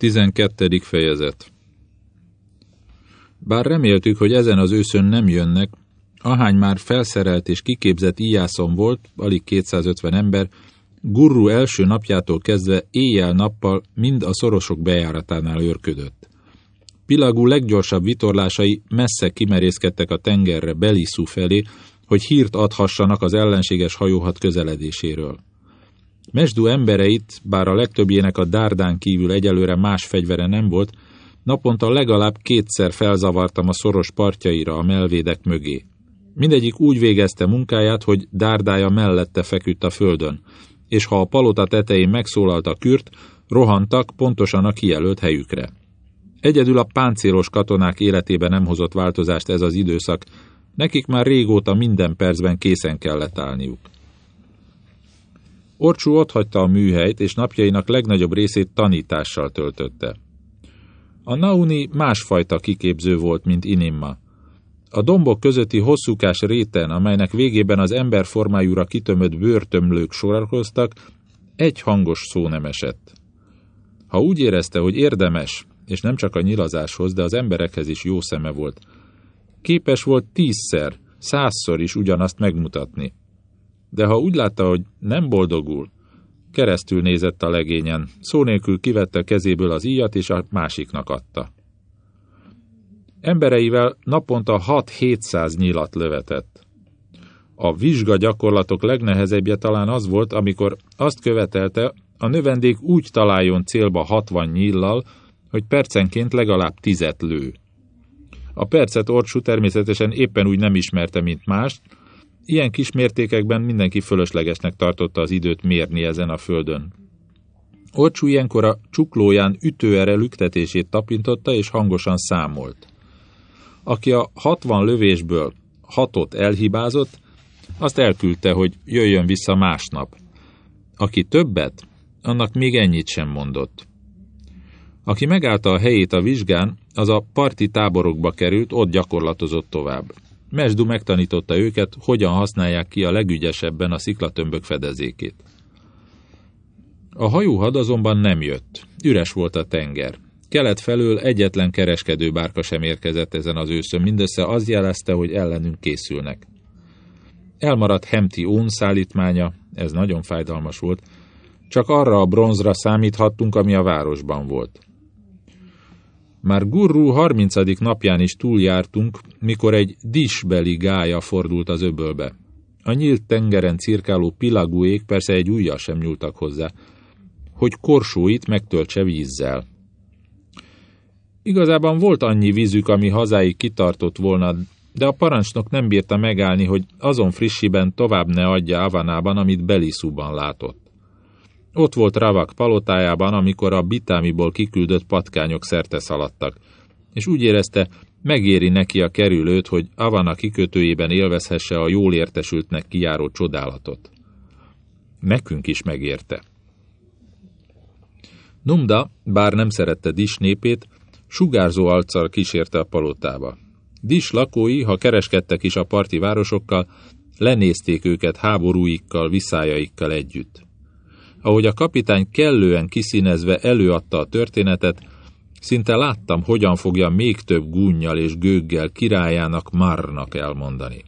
12. fejezet Bár reméltük, hogy ezen az őszön nem jönnek, ahány már felszerelt és kiképzett íjászon volt, alig 250 ember, Gurru első napjától kezdve éjjel-nappal mind a szorosok bejáratánál őrködött. Pilagú leggyorsabb vitorlásai messze kimerészkedtek a tengerre Beliszú felé, hogy hírt adhassanak az ellenséges hajóhat közeledéséről. Mesdú embereit, bár a legtöbbjének a dárdán kívül egyelőre más fegyvere nem volt, naponta legalább kétszer felzavartam a szoros partjaira a melvédek mögé. Mindegyik úgy végezte munkáját, hogy dárdája mellette feküdt a földön, és ha a palota tetején megszólalt a kürt, rohantak pontosan a kijelölt helyükre. Egyedül a páncélos katonák életében nem hozott változást ez az időszak, nekik már régóta minden percben készen kellett állniuk. Orcsú otthagyta a műhelyt, és napjainak legnagyobb részét tanítással töltötte. A Nauni másfajta kiképző volt, mint Inimma. A dombok közötti hosszúkás réten, amelynek végében az ember formájúra kitömött bőrtömlők sorakoztak, egy hangos szó nem esett. Ha úgy érezte, hogy érdemes, és nem csak a nyilazáshoz, de az emberekhez is jó szeme volt, képes volt tízszer, százszor is ugyanazt megmutatni de ha úgy látta, hogy nem boldogul, keresztül nézett a legényen, szó nélkül kivette kezéből az íjat, és a másiknak adta. Embereivel naponta 6-700 nyilat lövetett. A vizsga gyakorlatok legnehezebbje talán az volt, amikor azt követelte, a növendék úgy találjon célba 60 nyillal, hogy percenként legalább tizet lő. A percet Orcsú természetesen éppen úgy nem ismerte, mint mást, Ilyen kis mértékekben mindenki fölöslegesnek tartotta az időt mérni ezen a földön. Orcsú ilyenkor a csuklóján ütőere lüktetését tapintotta és hangosan számolt. Aki a hatvan lövésből hatot elhibázott, azt elküldte, hogy jöjjön vissza másnap. Aki többet, annak még ennyit sem mondott. Aki megállta a helyét a vizsgán, az a parti táborokba került, ott gyakorlatozott tovább. Mesdu megtanította őket, hogyan használják ki a legügyesebben a sziklatömbök fedezékét. A hajóhad azonban nem jött. Üres volt a tenger. Kelet felől egyetlen kereskedő bárka sem érkezett ezen az őszön, mindössze az jelezte, hogy ellenünk készülnek. Elmaradt Hemti ón szállítmánya, ez nagyon fájdalmas volt, csak arra a bronzra számíthattunk, ami a városban volt. Már Gurru 30. napján is túljártunk, mikor egy disbeli gája fordult az öbölbe. A nyílt tengeren cirkáló pilagúék persze egy ujjal sem nyúltak hozzá, hogy korsóit megtöltse vízzel. Igazában volt annyi vízük, ami hazáig kitartott volna, de a parancsnok nem bírta megállni, hogy azon frissiben tovább ne adja Avanában, amit Belisúban látott. Ott volt Ravak palotájában, amikor a bitámiból kiküldött patkányok szerte szaladtak, és úgy érezte, megéri neki a kerülőt, hogy Avana kikötőjében élvezhesse a jól értesültnek kijáró csodálatot. Nekünk is megérte. Numda, bár nem szerette Dis népét, sugárzó alccal kísérte a palotába. Dis lakói, ha kereskedtek is a parti városokkal, lenézték őket háborúikkal, viszájaikkal együtt. Ahogy a kapitány kellően kiszínezve előadta a történetet, szinte láttam, hogyan fogja még több gúnyjal és gőggel királyának Marnak elmondani.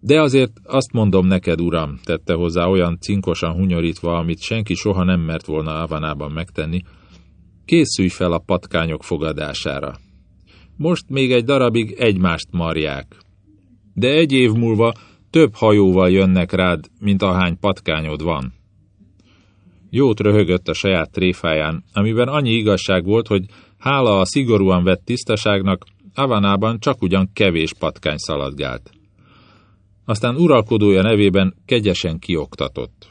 De azért azt mondom neked, uram, tette hozzá olyan cinkosan hunyorítva, amit senki soha nem mert volna Avanában megtenni, készülj fel a patkányok fogadására. Most még egy darabig egymást marják. De egy év múlva több hajóval jönnek rád, mint ahány patkányod van. Jót röhögött a saját tréfáján, amiben annyi igazság volt, hogy hála a szigorúan vett tisztaságnak, Avanában csak ugyan kevés patkány szaladgált. Aztán uralkodója nevében kegyesen kioktatott.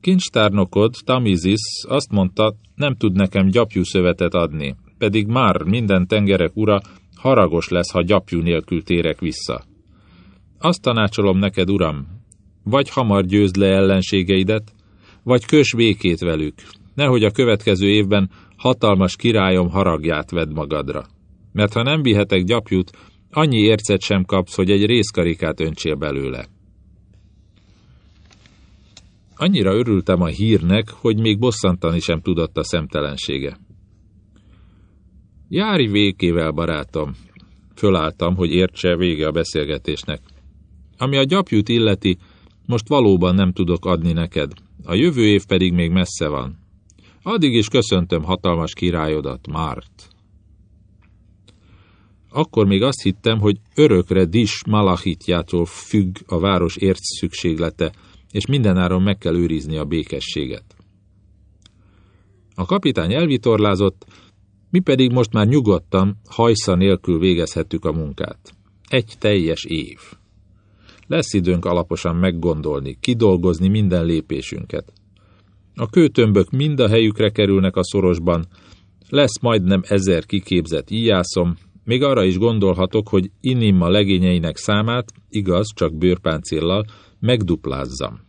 Kincstárnokod, Tamizis azt mondta, nem tud nekem gyapjú szövetet adni, pedig már minden tengerek ura haragos lesz, ha gyapjú nélkül térek vissza. Azt tanácsolom neked, uram, vagy hamar győzd le ellenségeidet, vagy kös békét velük, nehogy a következő évben hatalmas királyom haragját vedd magadra. Mert ha nem vihetek gyapjút, annyi ércet sem kapsz, hogy egy részkarikát öntsél belőle. Annyira örültem a hírnek, hogy még bosszantani sem tudott a szemtelensége. Jári vékével, barátom. Fölálltam, hogy értse vége a beszélgetésnek. Ami a gyapjút illeti, most valóban nem tudok adni neked, a jövő év pedig még messze van. Addig is köszöntöm hatalmas királyodat, Márt. Akkor még azt hittem, hogy örökre Dis Malachitjától függ a város ért szükséglete, és mindenáron meg kell őrizni a békességet. A kapitány elvitorlázott, mi pedig most már nyugodtan, hajsza nélkül végezhettük a munkát. Egy teljes év. Lesz időnk alaposan meggondolni, kidolgozni minden lépésünket. A kőtömbök mind a helyükre kerülnek a szorosban, lesz majdnem ezer kiképzett íjászom, még arra is gondolhatok, hogy Inimma legényeinek számát, igaz, csak bőrpáncéllal, megduplázzam.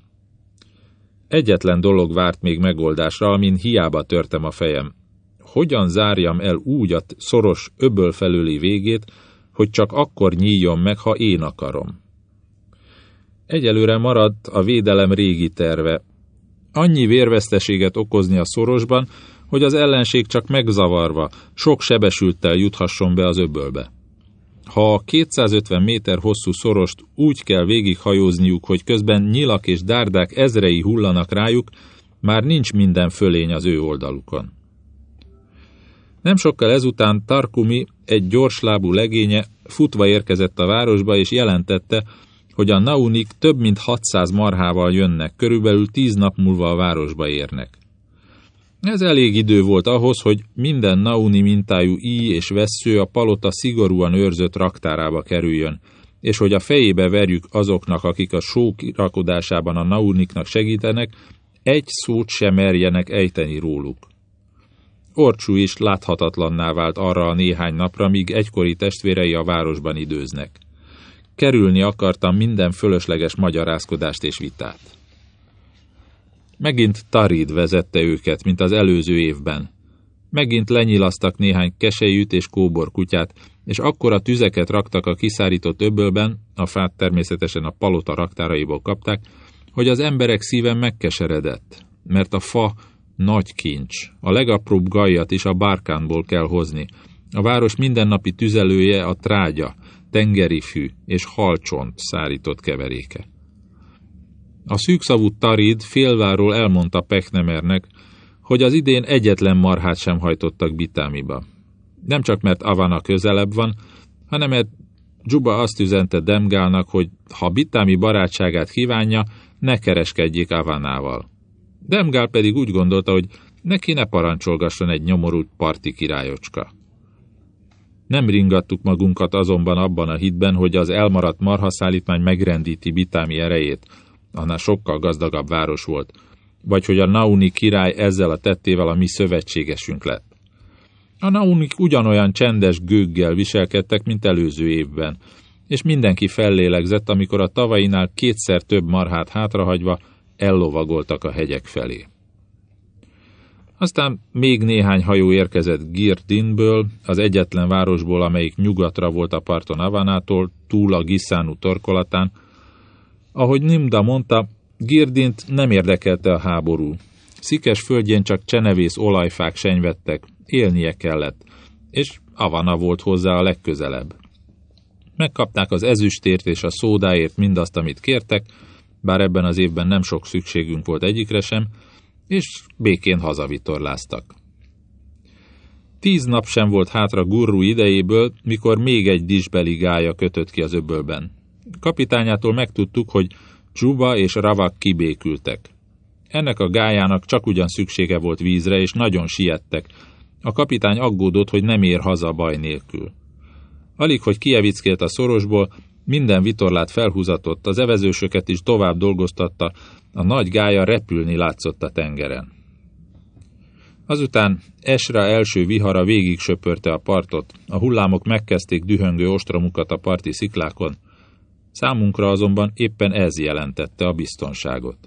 Egyetlen dolog várt még megoldásra, amin hiába törtem a fejem. Hogyan zárjam el úgy a szoros öböl felüli végét, hogy csak akkor nyíljon meg, ha én akarom. Egyelőre maradt a védelem régi terve. Annyi vérveszteséget okozni a szorosban, hogy az ellenség csak megzavarva, sok sebesülttel juthasson be az öbölbe. Ha a 250 méter hosszú szorost úgy kell végighajózniuk, hogy közben nyilak és dárdák ezrei hullanak rájuk, már nincs minden fölény az ő oldalukon. Nem sokkal ezután Tarkumi, egy gyorslábú legénye, futva érkezett a városba, és jelentette, hogy a naunik több mint 600 marhával jönnek, körülbelül 10 nap múlva a városba érnek. Ez elég idő volt ahhoz, hogy minden nauni mintájú íj és vessző a palota szigorúan őrzött raktárába kerüljön, és hogy a fejébe verjük azoknak, akik a só kirakodásában a nauniknak segítenek, egy szót sem merjenek ejteni róluk. Orcsú is láthatatlanná vált arra a néhány napra, míg egykori testvérei a városban időznek. Kerülni akartam minden fölösleges magyarázkodást és vitát. Megint Tarid vezette őket, mint az előző évben. Megint lenyilasztak néhány kesejűt és kóbor kutyát, és akkora tüzeket raktak a kiszárított öbölben, a fát természetesen a palota raktáraiból kapták, hogy az emberek szíven megkeseredett, mert a fa nagy kincs, a legapróbb gajat is a bárkánból kell hozni. A város mindennapi tüzelője a trágya, tengeri fű és halcsont szárított keveréke. A szűkszavú Tarid félváról elmondta Pechnemernek, hogy az idén egyetlen marhát sem hajtottak Bitámiba. Nem csak mert Avana közelebb van, hanem mert Juba azt üzente Demgálnak, hogy ha Bitámi barátságát kívánja, ne kereskedjék Avanával. Demgál pedig úgy gondolta, hogy neki ne parancsolgasson egy nyomorult parti királyocska. Nem ringattuk magunkat azonban abban a hitben, hogy az elmaradt marhaszállítmány megrendíti Bitámi erejét, annál sokkal gazdagabb város volt, vagy hogy a Nauni király ezzel a tettével a mi szövetségesünk lett. A Naunik ugyanolyan csendes gőggel viselkedtek, mint előző évben, és mindenki fellélegzett, amikor a tavainál kétszer több marhát hátrahagyva ellovagoltak a hegyek felé. Aztán még néhány hajó érkezett Girdinből, az egyetlen városból, amelyik nyugatra volt a parton Avanától, túl a Giszánu torkolatán, ahogy Nimda mondta, Girdint nem érdekelte a háború. Szikes földjén csak csenevész olajfák senyvettek, élnie kellett, és Avana volt hozzá a legközelebb. Megkapták az ezüstért és a szódáért mindazt, amit kértek, bár ebben az évben nem sok szükségünk volt egyikre sem, és békén hazavitorláztak. Tíz nap sem volt hátra gurru idejéből, mikor még egy disbeli gája kötött ki az öbölben. Kapitányától megtudtuk, hogy Csuba és Ravak kibékültek. Ennek a gájának csak ugyan szüksége volt vízre, és nagyon siettek. A kapitány aggódott, hogy nem ér haza baj nélkül. Alig, hogy kievickélt a szorosból, minden vitorlát felhúzatott, az evezősöket is tovább dolgoztatta, a nagy gája repülni látszott a tengeren. Azután Esra első vihara végig söpörte a partot, a hullámok megkezdték dühöngő ostromukat a parti sziklákon, Számunkra azonban éppen ez jelentette a biztonságot.